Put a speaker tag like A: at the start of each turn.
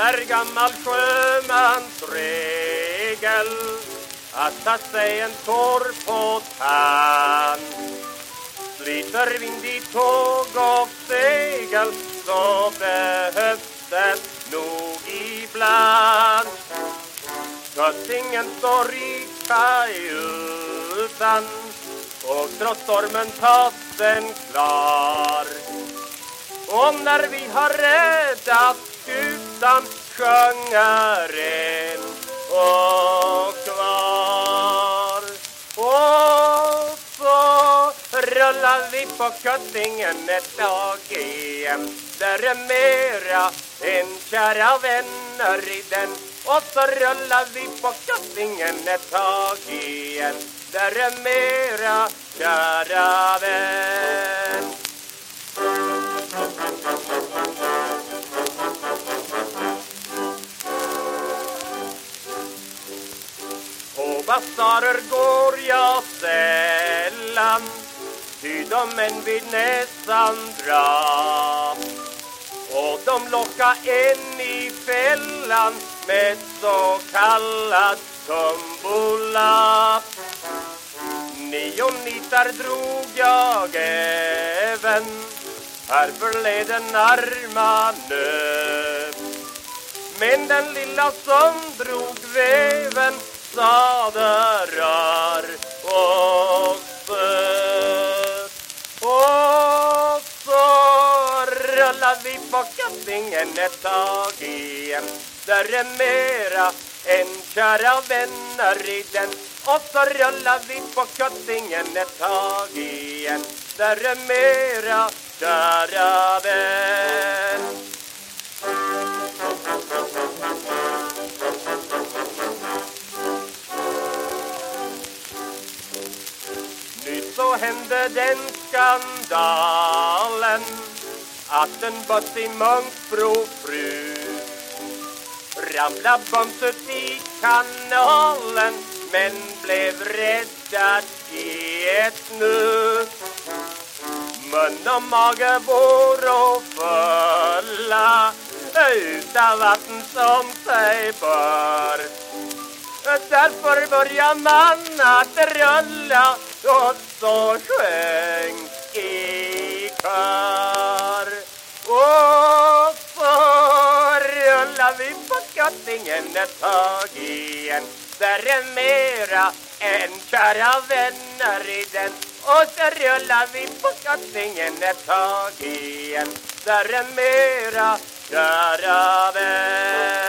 A: är gammal sjömansregel att ta sig en tår på tand. Sliter vind i tåg och segel så behövs det nog ibland. Göttingen står i kajutan och trots stormen tas den klar. Och när vi har räddat skutan sjunger en och kvar. Och så rullar vi på Köttingen ett tag igen. Där är mera än kära vänner i den. Och så rullar vi på Köttingen ett tag igen. Där är mera kära vän. På basarer går jag sällan Ty de en vid näsan dra Och de lockar en i fällan Med så kallad tombola. Nio nitar drog jag även. Här förleden arma nöp Men den lilla som drog väven sade och föt. Och så rullar vi på kattingen ett tag igen. Där är mera än kära vänner i den. Och så rullar vi på kattingen ett tag igen. Där är mera kära vänner. Hände den skandalen att en buss i Munkbro fru ramla bumset i kanalen men blev räddad i ett nu. Mun och mage voro fulla utav vatten som sig bör. Därför börjar man att rulla och så sjöng i kör. Och så rullar vi på Köttingen ett tag igen. Där är mera än kära vänner i den. Och så rullar vi på Köttingen ett tag igen. Där är mera kära vänner